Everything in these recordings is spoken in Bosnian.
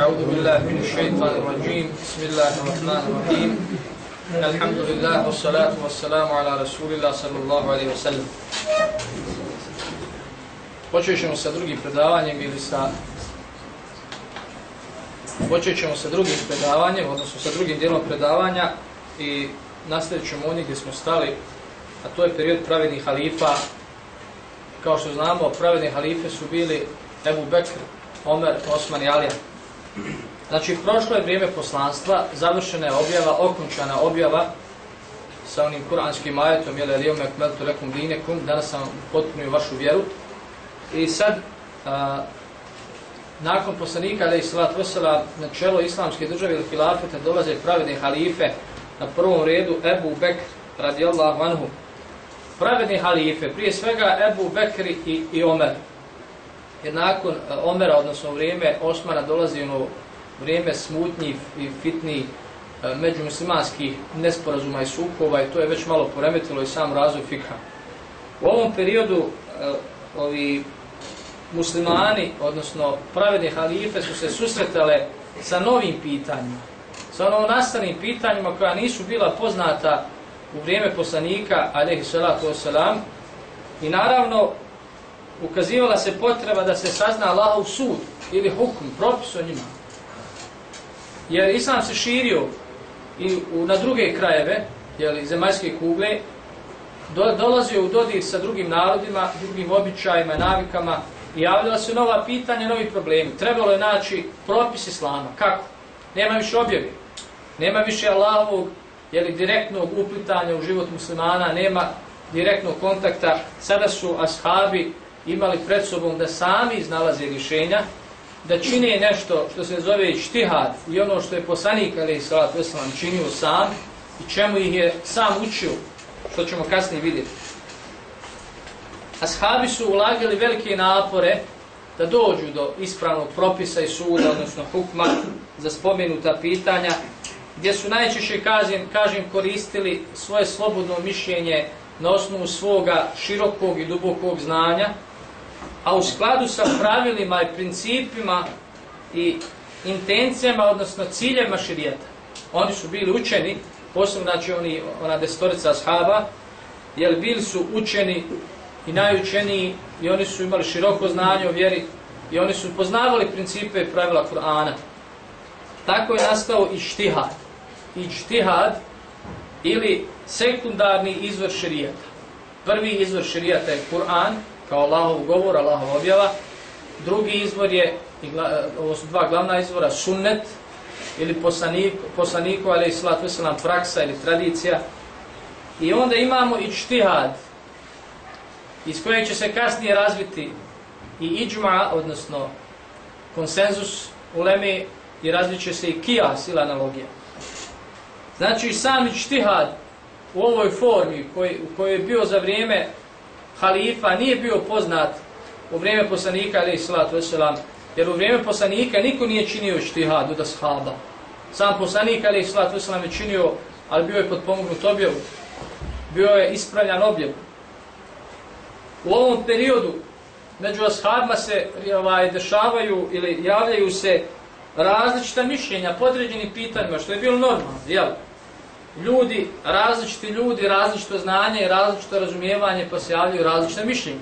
أعوذ بالله من الشيطان الرجيم بسم الله الرحمن الرحيم الحمد لله والصلاة والسلام على رسول الله صلى الله عليه وسلم Počet ćemo sa drugim predavanjem ili sa Počet ćemo sa drugim predavanjem, odnosno sa drugim dijelom predavanja i nastavit ćemo oni gdje smo stali, a to je period pravednih halifa. Kao što znamo, pravedni halife su bili Ebu Bekr, Omer, Osman i Alija. Znači, prošlo je vrijeme poslanstva, završena je objava, okončana objava sa onim kuranskim ajetom, jel, jel, jel, kmeltu lekum dinekum, danas sam potpunio vašu vjeru. I sad, a, nakon poslanika, ali i sallat vesela, na čelo islamske države ili hilafete dolaze pravedne halife, na prvom redu Ebu Bekr, radijallahu anhu. Pravedni halife, prije svega Ebu Bekr i, i Omer. Jer nakon e, Omera, odnosno vrijeme Osmana, dolazi ono vrijeme smutnji i fitni e, među muslimanskih nesporazuma i sukova i to je već malo poremetilo i sam razvoj fikha. U ovom periodu e, ovi muslimani, odnosno pravedni halife, su se susretale sa novim pitanjima, sa ono nastanim pitanjima koja nisu bila poznata u vrijeme poslanika, alaihi salatu wasalam, i naravno ukazivala se potreba da se sazna Allahov sud ili hukm, propis o njima. Jer Islam se širio i u, na druge krajeve, jeli, zemaljske kugle, do, dolazio u dodir sa drugim narodima, drugim običajima, navikama, i javljala se nova pitanja, novi problemi. Trebalo je naći propis Islama. Kako? Nema više objavi. Nema više Allahovog jeli, direktnog uplitanja u život muslimana, nema direktnog kontakta. Sada su ashabi imali pred sobom da sami iznalaze rješenja, da čine nešto što se zove štihad i ono što je poslanik ali salatu wasalam činio sam i čemu ih je sam učio, što ćemo kasnije vidjeti. Ashabi su ulagali velike napore da dođu do ispravnog propisa i suda, odnosno hukma za spomenuta pitanja, gdje su najčešće, kažem, kažem koristili svoje slobodno mišljenje na osnovu svoga širokog i dubokog znanja, a u skladu sa pravilima i principima i intencijama, odnosno ciljevima širijeta. Oni su bili učeni, posebno znači oni, ona destorica ashaba, jer bili su učeni i najučeniji i oni su imali široko znanje o vjeri i oni su poznavali principe i pravila Kur'ana. Tako je nastao i štihad ičtihad ili sekundarni izvor širijata. Prvi izvor širijata je Kur'an, kao Allahov govor, Allahov objava. Drugi izvor je, ovo su dva glavna izvora, sunnet ili poslanik, poslaniku, ali i slat veselam, praksa ili tradicija. I onda imamo ičtihad, iz kojeg će se kasnije razviti i iđma, odnosno konsenzus u lemi i razvit će se i kijas ili analogija. Znači sam ištihad u ovoj formi koji, u kojoj je bio za vrijeme halifa nije bio poznat u vrijeme poslanika ali salatu wasalam, jer u vrijeme poslanika niko nije činio ištihad od ashaba. Sam poslanik ali salatu wasalam je činio, ali bio je potpomognut objavu. Bio je ispravljan objavu. U ovom periodu među ashabima se ovaj, dešavaju ili javljaju se različita mišljenja podređenim pitanjima, što je bilo normalno, jel? Ljudi, različiti ljudi, različito znanje i različito razumijevanje pa se javljaju različite mišljenje.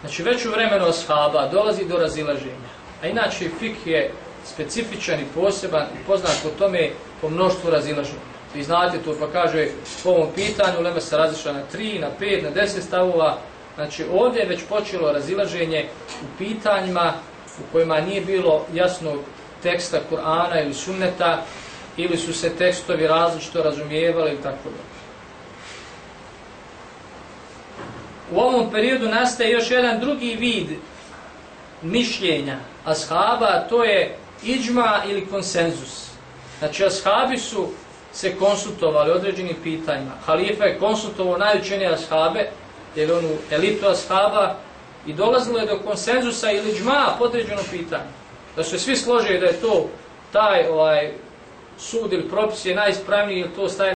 Znači već u vremenu ashaba dolazi do razilaženja. A inače fik je specifičan i poseban i poznat po tome po mnoštvu razilaženja. Vi znate to pa kaže po ovom pitanju, lema se različila na 3, na 5, na 10 stavova. Znači ovdje je već počelo razilaženje u pitanjima u kojima nije bilo jasnog teksta Kur'ana ili sunneta, ili su se tekstovi različito razumijevali i tako da. U ovom periodu nastaje još jedan drugi vid mišljenja ashaba, to je iđma ili konsenzus. Znači, ashabi su se konsultovali određenim pitanjima. Halifa je konsultovao najučenije ashabe, jer onu elitu ashaba, i dolazilo je do konsenzusa ili iđma podređeno pitanje. Da su svi složili da je to taj ovaj, sud ili propis je najispravniji ili to staje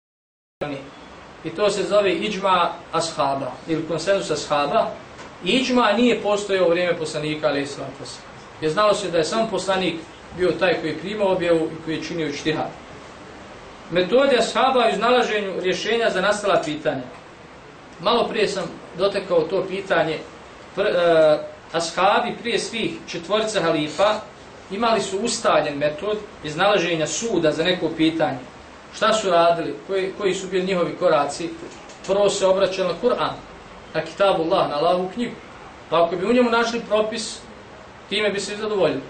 I to se zove iđma ashaba ili konsensus ashaba. Iđma nije postojao u vrijeme poslanika, ali islam Je znalo se da je sam poslanik bio taj koji je primao objavu i koji je činio štihad. Metode ashaba u iznalaženju rješenja za nastala pitanja. Malo prije sam dotekao to pitanje. Pr, e, ashabi prije svih četvorica halifa imali su ustaljen metod iznalaženja suda za neko pitanje. Šta su radili? Koji, koji su bili njihovi koraci? Prvo se obraćali na Kur'an, na kitabu Allah, na Allahovu knjigu. Pa ako bi u njemu našli propis, time bi se zadovoljili.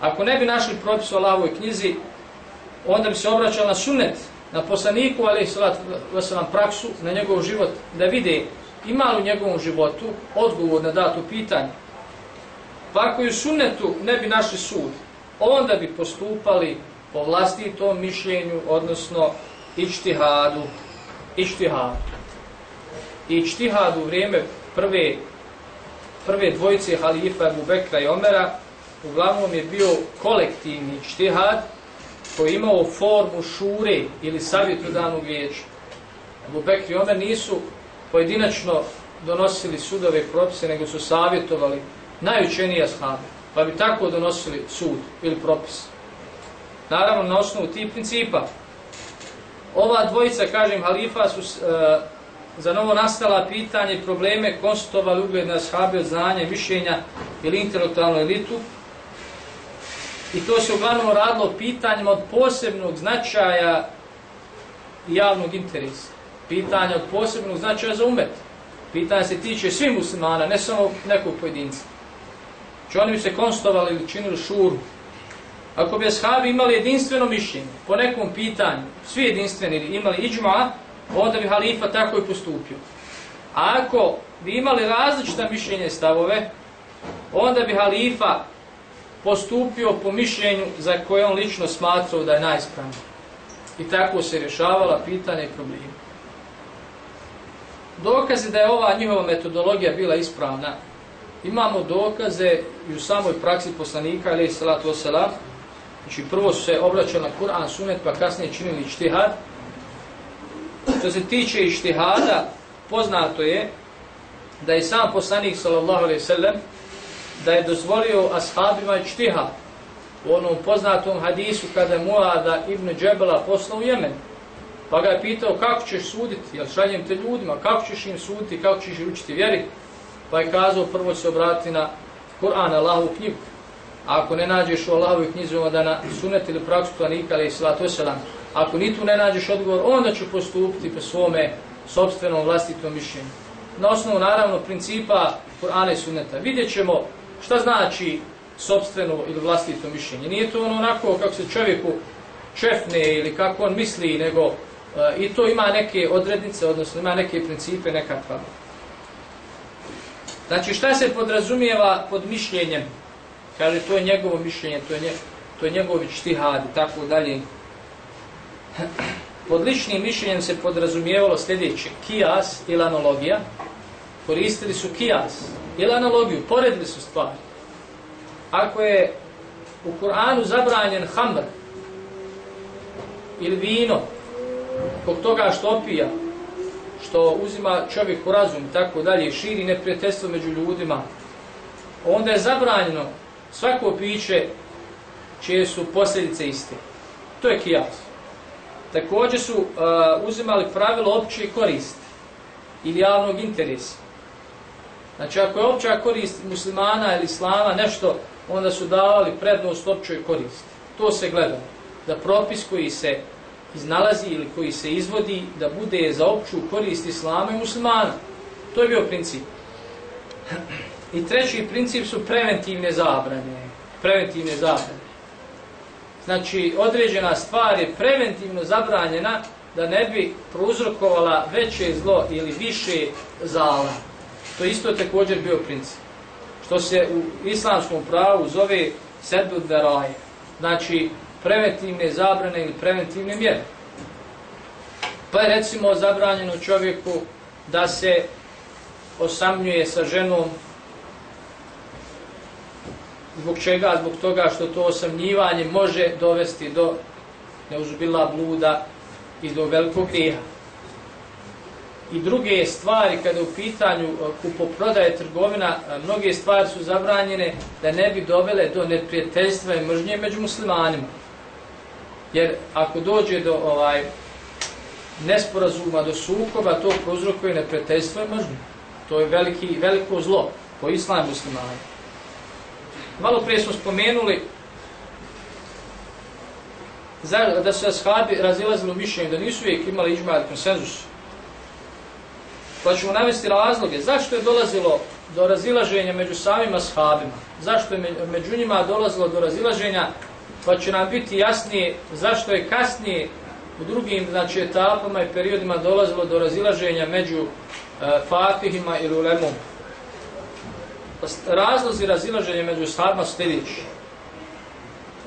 Ako ne bi našli propis u Allahovoj knjizi, onda bi se obraćali na sunnet, na poslaniku, ali i vasalam praksu, na njegov život, da vide ima li u njegovom životu odgovor na datu pitanje. Pa ako u sunnetu ne bi našli sud, onda bi postupali po vlastitom mišljenju, odnosno ičtihadu. Ičtihadu. Ičtihadu u vrijeme prve, prve dvojice halifa Abu Bekra i Omera uglavnom je bio kolektivni ičtihad koji imao formu šure ili savjetodavnog vijeća. Abu Bekr i Omer nisu pojedinačno donosili sudove propise, nego su savjetovali najučeniji ashabi, pa bi tako donosili sud ili propis. Naravno, na osnovu tih principa. Ova dvojica, kažem, halifa su e, za novo nastala pitanje i probleme konstatovali ugledne ashabi od znanja i mišljenja ili intelektualnu elitu. I to se uglavnom radilo pitanjima od posebnog značaja javnog interesa. Pitanja od posebnog značaja za umet. Pitanje se tiče svih muslimana, ne samo nekog pojedinca. Znači oni bi se konstovali i učinili šuru. Ako bi ashabi imali jedinstveno mišljenje po nekom pitanju, svi jedinstveni imali iđma, onda bi halifa tako i postupio. A ako bi imali različita mišljenje stavove, onda bi halifa postupio po mišljenju za koje on lično smatrao da je najspravniji. I tako se rješavala pitanja i problemi. Dokaze da je ova njihova metodologija bila ispravna, imamo dokaze i u samoj praksi poslanika, ali salatu wasalam, znači prvo su se obraćali na Kur'an, sunet, pa kasnije činili ištihad. Što se tiče ištihada, poznato je da je sam poslanik, sallallahu alaihi sallam, da je dozvolio ashabima ištihad u onom poznatom hadisu kada je Muada ibn Džebela poslao u Jemen. Pa ga je pitao kako ćeš suditi, jel šaljem te ljudima, kako ćeš im suditi, kako ćeš učiti vjeri. Pa je kazao prvo se obrati na Kur'an, Allahovu knjigu. A ako ne nađeš u Allahovoj knjizi, onda na sunet ili praksu planika, ali salatu selam. Ako ni tu ne nađeš odgovor, onda ću postupiti po svome sobstvenom vlastitom mišljenju. Na osnovu, naravno, principa Kur'ana i suneta. Vidjet ćemo šta znači sobstveno ili vlastito mišljenje. Nije to ono onako kako se čovjeku čefne ili kako on misli, nego e, i to ima neke odrednice, odnosno ima neke principe, neka pravila. Znači šta se podrazumijeva pod mišljenjem? Kaže to je njegovo mišljenje, to je, nje, to je njegovi štihad i tako dalje. Pod ličnim mišljenjem se podrazumijevalo sljedeće, kijas ili analogija. Koristili su kijas ili analogiju, poredili su stvari. Ako je u Kur'anu zabranjen hamr ili vino, kog toga što opija, što uzima čovjek u razum i tako dalje, širi neprijateljstvo među ljudima, onda je zabranjeno svako piće čije su posljedice iste. To je kijas. Također su uh, uzimali pravilo opće koristi ili javnog interesa. Znači, ako je opća korist muslimana ili islama nešto, onda su davali prednost općoj koristi. To se gleda. Da propis koji se iznalazi ili koji se izvodi da bude za opću korist islama i muslimana. To je bio princip. I treći princip su preventivne zabrane. Preventivne zabrane. Znači, određena stvar je preventivno zabranjena da ne bi prouzrokovala veće zlo ili više zala. To isto je također bio princip. Što se u islamskom pravu zove sedu deraj. Znači, preventivne zabrane ili preventivne mjere. Pa je recimo zabranjeno čovjeku da se osamljuje sa ženom zbog čega? Zbog toga što to osamljivanje može dovesti do neuzubila bluda i do velikog grija. i druge stvari kada u pitanju e, kupoprodaje trgovina, e, mnoge stvari su zabranjene da ne bi dovele do neprijateljstva i mržnje među muslimanima. Jer ako dođe do ovaj nesporazuma, do sukoba, to prozrokuje neprijateljstvo i mržnju. To je veliki, veliko zlo po islamu muslimani. Malo prije smo spomenuli da su ashabi razilazili u mišljenju, da nisu uvijek imali iđma konsenzus. Pa ćemo navesti razloge. Zašto je dolazilo do razilaženja među samima ashabima? Zašto je među njima dolazilo do razilaženja? Pa će nam biti jasnije zašto je kasnije u drugim znači, etapama i periodima dolazilo do razilaženja među e, fatihima ili ulemom. Razlozi razilaženja među ashabima sljedeći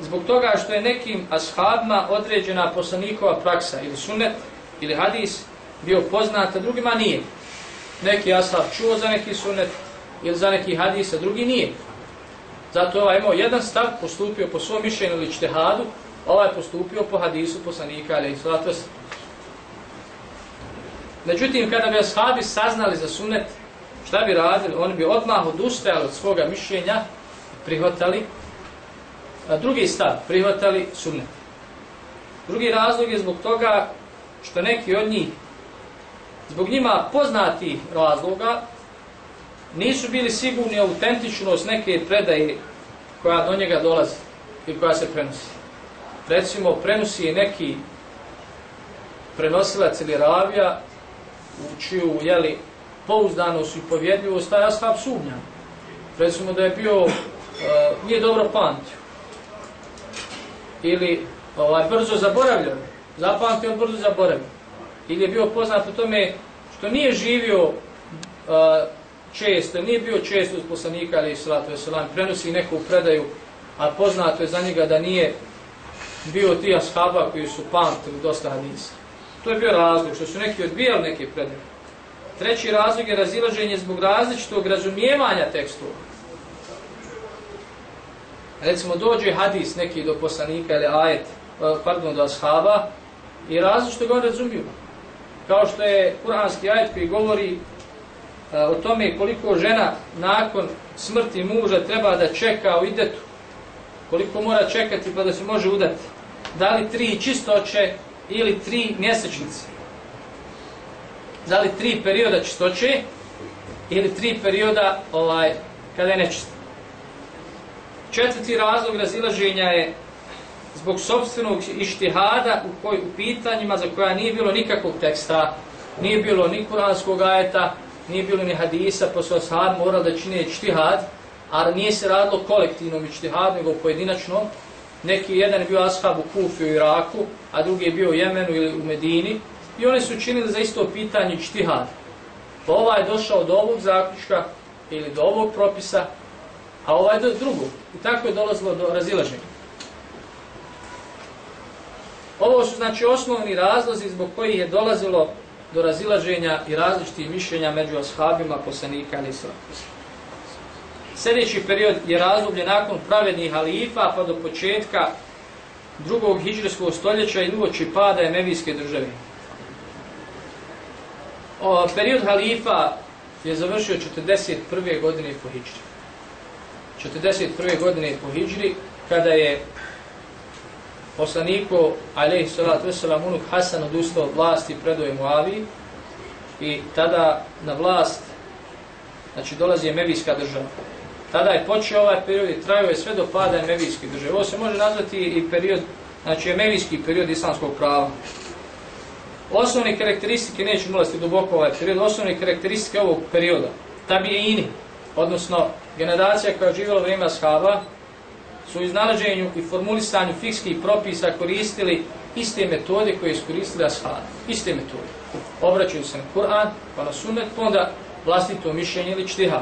zbog toga što je nekim ashabima određena poslanikova praksa ili sunet ili hadis bio poznat, a drugima nije. Neki ashab čuo za neki sunet ili za neki hadis, a drugi nije. Zato ovaj imao jedan stav, postupio po svom mišljenju ili čtehadu, ovaj postupio po hadisu poslanika, ali i Međutim, kada bi ashabi saznali za sunet, šta bi radili? Oni bi odmah odustajali od svoga mišljenja, prihvatali A drugi stav, prihvatali sunnet. Drugi razlog je zbog toga što neki od njih, zbog njima poznati razloga, nisu bili sigurni autentičnost neke predaje koja do njega dolazi i koja se prenosi. Recimo, prenosi je neki prenosilac ili ravija u čiju, jeli, pouzdanost i povjedljivost, taj ashab sumnja. Recimo da je bio, uh, nije dobro pamtio ili ovaj, brzo zaboravljao, zapamtio brzo zaboravljao. Ili je bio poznat po tome što nije živio uh, često, nije bio često uz poslanika, ali salatu veselam, prenosi neku predaju, a poznato je za njega da nije bio ti ashaba koji su pamtili dosta hadisa. To je bio razlog, što su neki odbijali neke predaje. Treći razlog je razilaženje zbog različitog razumijevanja tekstova recimo dođe hadis neki do poslanika ili ajet, eh, pardon, do ashaba i različito ga on razumiju. Kao što je kuranski ajet koji govori E, o tome koliko žena nakon smrti muža treba da čeka u idetu, koliko mora čekati pa da se može udati. Da li tri čistoće ili tri mjesečnice? Da li tri perioda čistoće ili tri perioda ovaj, kada je nečista. Četvrti razlog razilaženja je zbog sobstvenog ištihada u, koj, u pitanjima za koja nije bilo nikakvog teksta, nije bilo ni kuranskog ajeta, nije bilo ni hadisa, pa su ashab morali da čine čtihad, ali nije se radilo kolektivnom ištihadu, nego pojedinačnom. Neki jedan je bio ashab u Kufi u Iraku, a drugi je bio u Jemenu ili u Medini, i oni su činili za isto pitanje ištihad. Pa ovaj je došao do ovog zaključka ili do ovog propisa, a ovaj do drugog. I tako je dolazilo do razilaženja. Ovo su znači osnovni razlozi zbog kojih je dolazilo do razilaženja i različitih mišljenja među ashabima poslanika ali Sljedeći period je razdoblje nakon pravednih halifa pa do početka drugog hijđarskog stoljeća i uoči pada Emevijske države. O, period halifa je završio 41. godine po hijđri. 41. godine po Hidžri, kada je poslaniko, alaih salatu wasalam, unuk Hasan odustao od vlasti predoje Muavi i tada na vlast znači dolazi Emevijska država. Tada je počeo ovaj period i trajao je sve do pada Emevijske države. Ovo se može nazvati i period, znači Emevijski period islamskog prava. Osnovne karakteristike, neću ulaziti duboko ovaj period, osnovne karakteristike ovog perioda, tabijini, odnosno generacija koja je živjela vrijeme ashaba, su u iznalaženju i formulisanju fikskih propisa koristili iste metode koje su koristili ashab. Iste metode. Obraćaju se na Kur'an, pa na sunnet, pa onda vlastito mišljenje ili čtiha.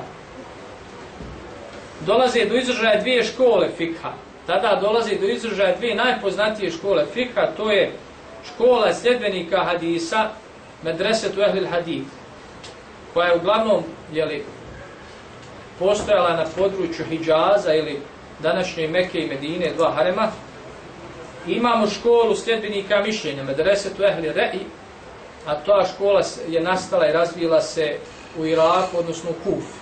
Dolaze do izražaja dvije škole fikha. Tada dolaze do izražaja dvije najpoznatije škole fikha, to je škola sljedbenika hadisa, medresetu ehlil hadith, koja je uglavnom, jeli, postojala na području Hidžaza ili današnje Mekke i Medine, dva harema. Imamo školu sljedbenika mišljenja, medresetu ehli re'i, a ta škola je nastala i razvila se u Iraku, odnosno u Kufu.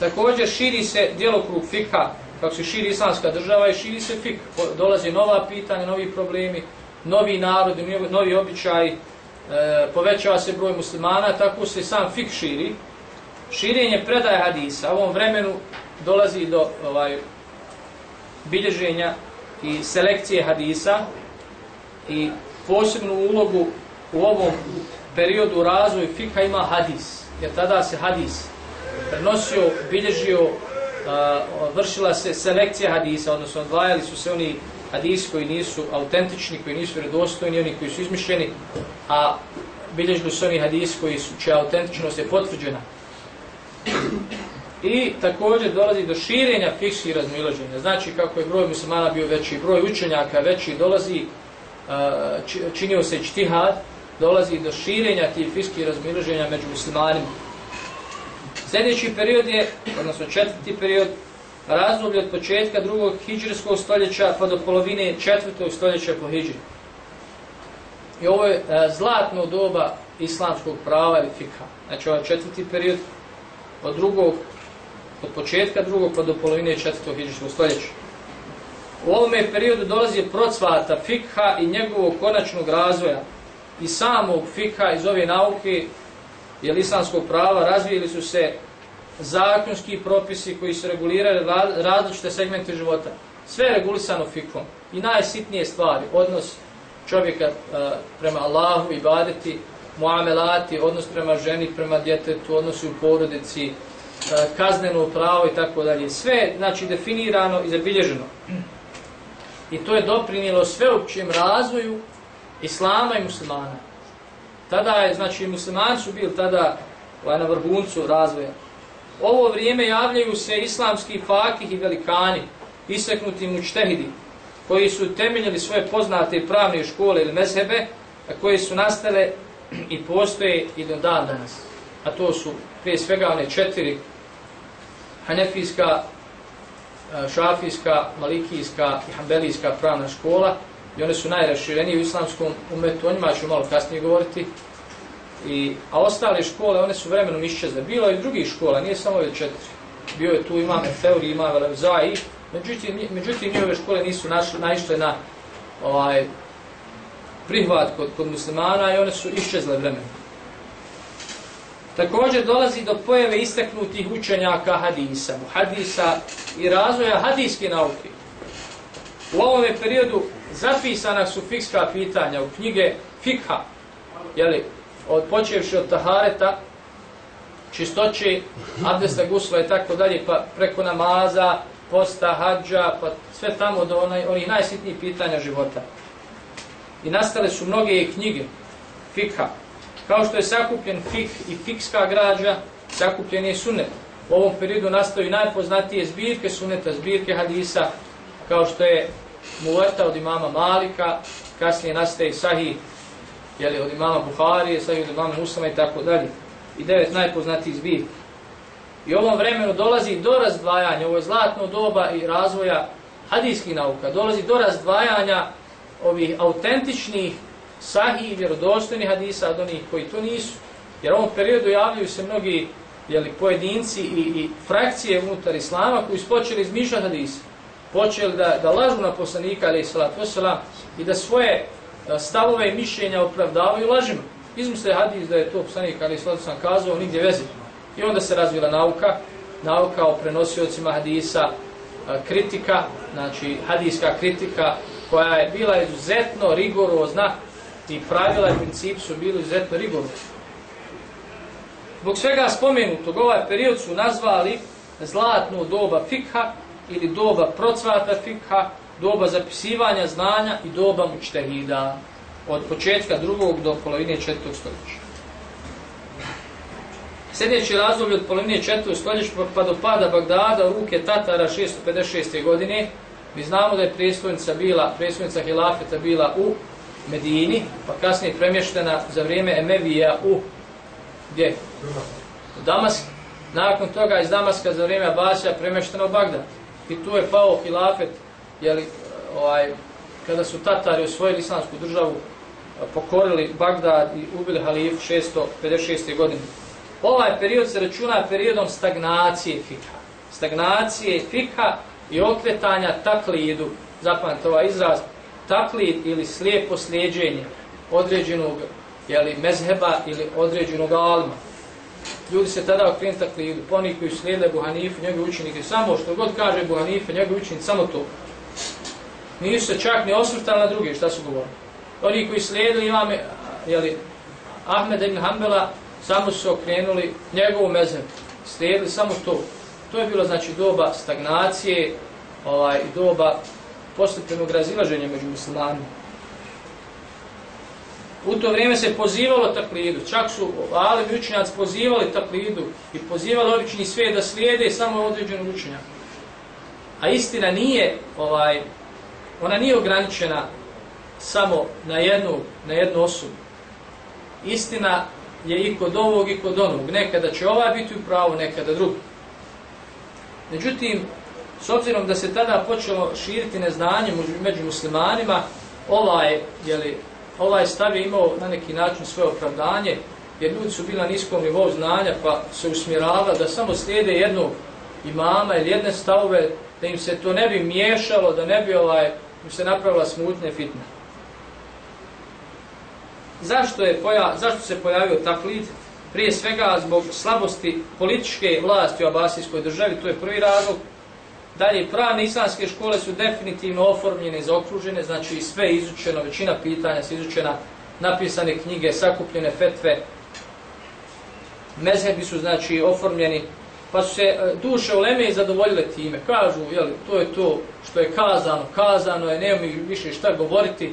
Također širi se djelokrug fikha, kako se širi islamska država i širi se fikh. Dolaze nova pitanja, novi problemi, novi narodi, novi običaji, e, povećava se broj muslimana, tako se sam fikh širi. Širenje predaje hadisa. U ovom vremenu dolazi do ovaj bilježenja i selekcije hadisa i posebnu ulogu u ovom periodu razvoju fika ima hadis. Jer tada se hadis prenosio, bilježio, uh, vršila se selekcija hadisa, odnosno odvajali su se oni hadisi koji nisu autentični, koji nisu vredostojni, oni koji su izmišljeni, a bilježili su oni hadisi koji su, čija autentičnost je potvrđena. I također dolazi do širenja fikskih razmilaženja. Znači kako je broj muslimana bio veći, broj učenjaka veći, dolazi, e, činio se čtihad, dolazi do širenja tih fikskih razmilaženja među muslimanima. Sljedeći period je, odnosno četvrti period, razdoblje od početka drugog hijđarskog stoljeća pa do polovine četvrtog stoljeća po hijđri. I ovo je e, zlatno doba islamskog prava ili fikha. Znači ovaj četvrti period od drugog, od početka drugog pa do polovine četvrtog hijđarskog stoljeća. U ovome periodu dolazi procvata fikha i njegovog konačnog razvoja i samog fikha iz ove nauke jel islamskog prava razvijeli su se zakonski propisi koji su regulirali različite segmente života. Sve je regulisano fikhom I najsitnije stvari, odnos čovjeka e, prema Allahu i badeti, muamelati, odnos prema ženi, prema djetetu, odnosi u porodici, E, kazneno pravo i tako dalje. Sve znači definirano i zabilježeno. I to je doprinilo sveopćem razvoju islama i muslimana. Tada je, znači, muslimani su bili tada e, na vrhuncu razvoja. Ovo vrijeme javljaju se islamski fakih i velikani, iseknuti mučtehidi, koji su temeljili svoje poznate pravne škole ili mezhebe, koje su nastale i postoje i do dan danas. A to su prije svega one četiri hanefijska, e, šafijska, malikijska i hambelijska pravna škola, i one su najraširenije u islamskom umetu, o njima ću malo kasnije govoriti. I, a ostale škole, one su vremenom iščezle. Bilo je i drugih škola, nije samo ove četiri. Bio je tu imam Efeuri, imam Velevzai, međutim, međutim njihove škole nisu našle, naišle na ovaj, prihvat kod, kod muslimana i one su iščezle vremenom. Također dolazi do pojave istaknutih učenjaka hadisa, hadisa i razvoja hadijske nauke. U ovome periodu zapisana su fikska pitanja u knjige fikha, jeli, od počevši od tahareta, čistoće, abdesta, gusla i tako dalje, pa preko namaza, posta, hađa, pa sve tamo do onaj, onih najsitnijih pitanja života. I nastale su mnoge knjige fikha. Kao što je sakupljen fik i fikska građa, sakupljen je sunet. U ovom periodu nastaju najpoznatije zbirke suneta, zbirke hadisa, kao što je Muvrta od imama Malika, kasnije nastaje Sahih jeli, od imama Buhari, Sahih od imama Muslima i tako dalje. I devet najpoznatijih zbir. I u ovom vremenu dolazi do razdvajanja, ovo je zlatno doba i razvoja hadijskih nauka, dolazi do razdvajanja ovih autentičnih sahih i vjerodostojni hadisa od onih koji to nisu. Jer u ovom periodu javljaju se mnogi jeli, pojedinci i, i frakcije unutar islama koji su počeli izmišljati hadisa počeli da, da lažu na poslanika ali salatu wasalam i da svoje e, stavove i mišljenja opravdavaju lažima. Izmisle hadis da je to poslanik ali salatu wasalam, kazao nigdje veze. I onda se razvila nauka, nauka o prenosiocima hadisa, e, kritika, znači hadijska kritika koja je bila izuzetno rigorozna i pravila i princip su bili izuzetno rigorozni. Zbog svega spomenutog, ovaj period su nazvali zlatno doba fikha, ili doba procvata fikha, doba zapisivanja znanja i doba mučtehida od početka drugog do polovine četvrtog stoljeća. Sljedeći razlog od polovine četvrtog stoljeća pa do pada Bagdada u ruke Tatara 656. godine, mi znamo da je predstavnica bila, predstavnica Hilafeta bila u Medini, pa kasnije premještena za vrijeme Emevija u gdje? U Damask. Nakon toga iz Damaska za vrijeme Abasija premještena u Bagdad i tu je pao hilafet, jeli, ovaj, kada su Tatari osvojili islamsku državu pokorili Bagdad i ubili halifu 656. godine. Ovaj period se računa periodom stagnacije fikha. Stagnacije fikha i okretanja taklidu, zapamite ovaj izraz, taklid ili slijepo slijedženje određenog jeli, mezheba ili određenog alma. Ljudi se tada okrenu taklidu, pa oni koji slijede Buhanifu, njegovi učenike, samo što god kaže Buhanifu, njegovi učenici, samo to. Nisu se čak ni osvrtali na druge, šta su govorili. Oni koji slijedili imame, jeli, Ahmed ibn Hanbala, samo su okrenuli njegovu mezhebu, slijedili samo to. To je bilo znači doba stagnacije, ovaj doba postepenog razilaženja među muslimanima. U to vrijeme se pozivalo taklidu, čak su alim učenjaci pozivali taklidu i pozivali obični sve da slijede samo određenu učenja. A istina nije, ovaj, ona nije ograničena samo na jednu, na jednu osobu. Istina je i kod ovog i kod onog. Nekada će ovaj biti u pravu, nekada drugi. Međutim, s obzirom da se tada počelo širiti neznanje među muslimanima, ovaj, jeli, ovaj stav je imao na neki način svoje opravdanje, jer ljudi su bili na niskom nivou znanja, pa se usmjerava da samo slijede jednog imama ili jedne stavove, da im se to ne bi miješalo, da ne bi ovaj, im se napravila smutne fitne. Zašto, je poja, zašto se pojavio taklid? Prije svega zbog slabosti političke vlasti u Abasijskoj državi, to je prvi razlog. Dalje, pravne islamske škole su definitivno oformljene i zaokružene, znači sve izučeno, većina pitanja su izučena, napisane knjige, sakupljene fetve, mezhebi su znači oformljeni, pa su se e, duše u Leme zadovoljile time. Kažu, jeli, to je to što je kazano, kazano je, nema mi više šta govoriti,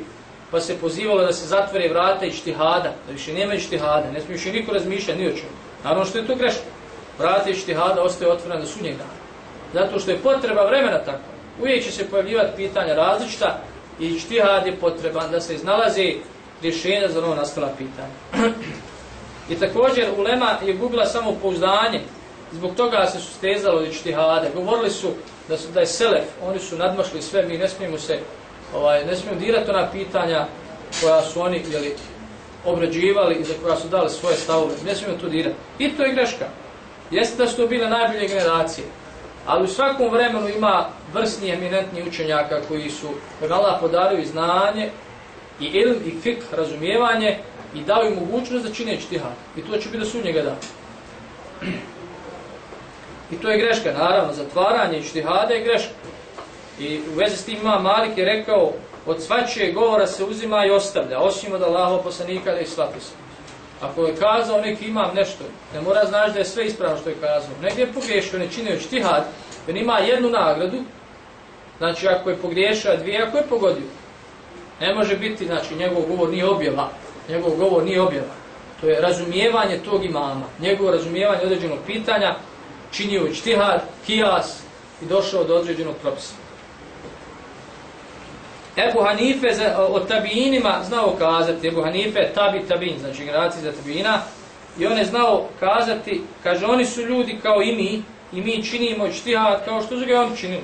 pa se pozivalo da se zatvore vrata i štihada, da više nema štihada, ne smije više niko razmišljati ni o čemu. Naravno što je to grešno. Vrata i štihada ostaje otvorena do sunnjeg dana. Zato što je potreba vremena tako. Uvijek će se pojavljivati pitanja različita i štihad je potreban da se iznalazi rješenja za novo nastala pitanja. I također ulema je gubila samo pouzdanje, zbog toga se su stezalo i štihade. Govorili su da, su, da je selef, oni su nadmašli sve, mi ne smijemo se, ovaj, ne smijemo dirati ona pitanja koja su oni jeli, obrađivali i za koja su dali svoje stavove. Ne smijemo to dirati. I to je greška. Jeste da su to bile najbolje generacije. Ali u svakom vremenu ima vrsni eminentni učenjaka koji su Allah podaruju znanje i ilm i fik, razumijevanje i dao im mogućnost da čine čtihad. I to će biti da su njega da. I to je greška, naravno, zatvaranje čtihada je greška. I u vezi s tim ima Malik je rekao, od svačije govora se uzima i ostavlja, osim od Allahova poslanika da ih shvati se. Ako je kazao neki imam nešto, ne mora znaš da je sve ispravno što je kazao. Negdje je pogriješio, ne činio štihad, jer ima jednu nagradu, znači ako je pogriješio, dvije, ako je pogodio. Ne može biti, znači njegov govor nije objava, njegov govor nije objava. To je razumijevanje tog imama, njegovo razumijevanje određenog pitanja, činio čtihad, kijas i došao do određenog propisa. Ebu Hanife za, o tabinima znao kazati, Ebu Hanife tabi tabin, znači generacija za tabina, i on je znao kazati, kaže, oni su ljudi kao i mi, i mi činimo čtihad kao što su ga oni činili.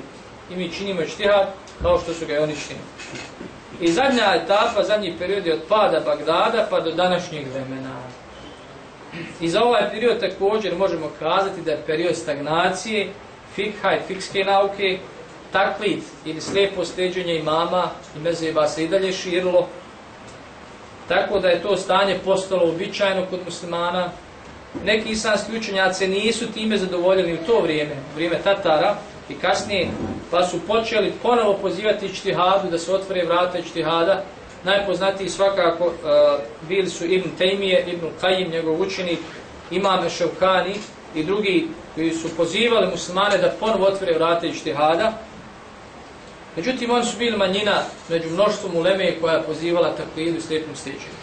I mi činimo čtihad kao što su ga oni činili. I zadnja etapa, zadnji period je od pada Bagdada pa do današnjeg vremena. I za ovaj period također možemo kazati da je period stagnacije, fikha i fikske nauke, taklid ili slijepo steđenje imama i mezeba se i dalje širilo. Tako da je to stanje postalo običajno kod muslimana. Neki islamski učenjaci nisu time zadovoljeni u to vrijeme, vrijeme Tatara i kasnije, pa su počeli ponovo pozivati čtihadu, da se otvore vrata čtihada. Najpoznatiji svakako uh, bili su Ibn Tejmije, Ibn Kajim, njegov učenik, Imame Ševkani i drugi koji su pozivali muslimane da ponovo otvore vrata čtihada. Međutim, oni su bili manjina među mnoštvom uleme koja je pozivala taklidu i slijepnom stečenju.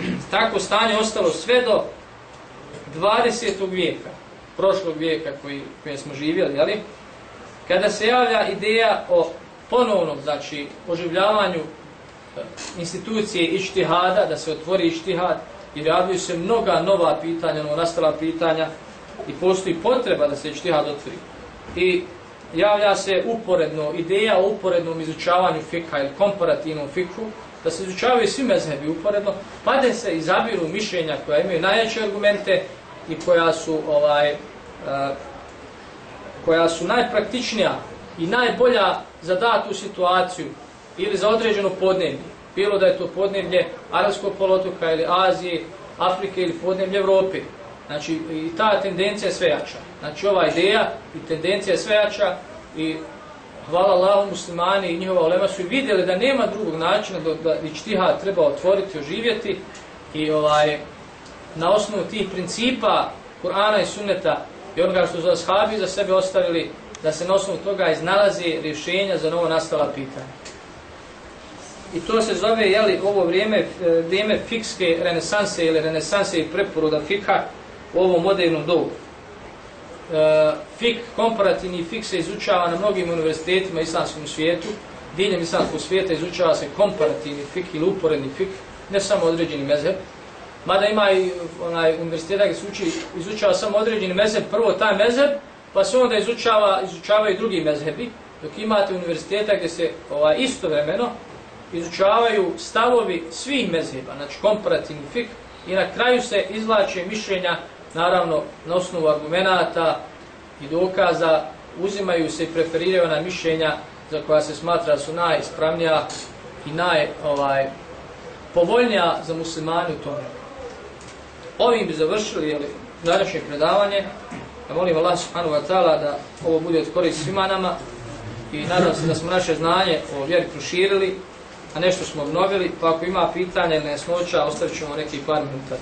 Tako stanje ostalo sve do 20. vijeka, prošlog vijeka koji, koje smo živjeli, jeli? kada se javlja ideja o ponovnom, znači, oživljavanju e, institucije ištihada, da se otvori ištihad, i javljaju se mnoga nova pitanja, nova nastala pitanja, i postoji potreba da se ištihad otvori. I javlja se uporedno, ideja o uporednom izučavanju fikha ili komparativnom fikhu, da se izučavaju svi mezhebi uporedno, pa da se izabiru mišljenja koja imaju najjače argumente i koja su ovaj e, koja su najpraktičnija i najbolja za datu situaciju ili za određeno podneblje. Bilo da je to podneblje Arabskog polotoka ili Azije, Afrike ili podneblje Evrope. Znači, i ta tendencija je sve jača. Znači, ova ideja i tendencija je sve jača i hvala Allahu muslimani i njihova olema su vidjeli da nema drugog načina da, da ičtiha treba otvoriti, oživjeti i ovaj na osnovu tih principa Kur'ana i sunneta i onoga što su ashabi za sebe ostavili da se na osnovu toga iznalazi rješenja za novo nastala pitanja. I to se zove, jeli, ovo vrijeme, vrijeme fikske renesanse ili renesanse i preporoda fika u ovom modernom dobu. E, fik, komparativni fik se izučava na mnogim univerzitetima islamskom svijetu. Diljem islamskog svijeta izučava se komparativni fik ili uporedni fik, ne samo određeni mezheb. Mada ima i onaj univerziteta gdje se uči, izučava samo određeni mezheb, prvo taj mezheb, pa se onda izučava, izučavaju drugi mezhebi, dok imate univerziteta gdje se ovaj, istovremeno izučavaju stavovi svih mezheba, znači komparativni fik, i na kraju se izvlače mišljenja, naravno, na osnovu argumenata i dokaza, uzimaju se i preferiraju na mišljenja za koja se smatra su najispravnija i naj, ovaj, povoljnija za muslimani u tome. Ovim bi završili jeli, današnje predavanje. Ja molim Allah subhanahu wa ta'ala da ovo bude od korist svima nama i nadam se da smo naše znanje o vjeri proširili, a nešto smo obnovili, pa ako ima pitanja ili nesnoća, ostavit ćemo neki par minuta.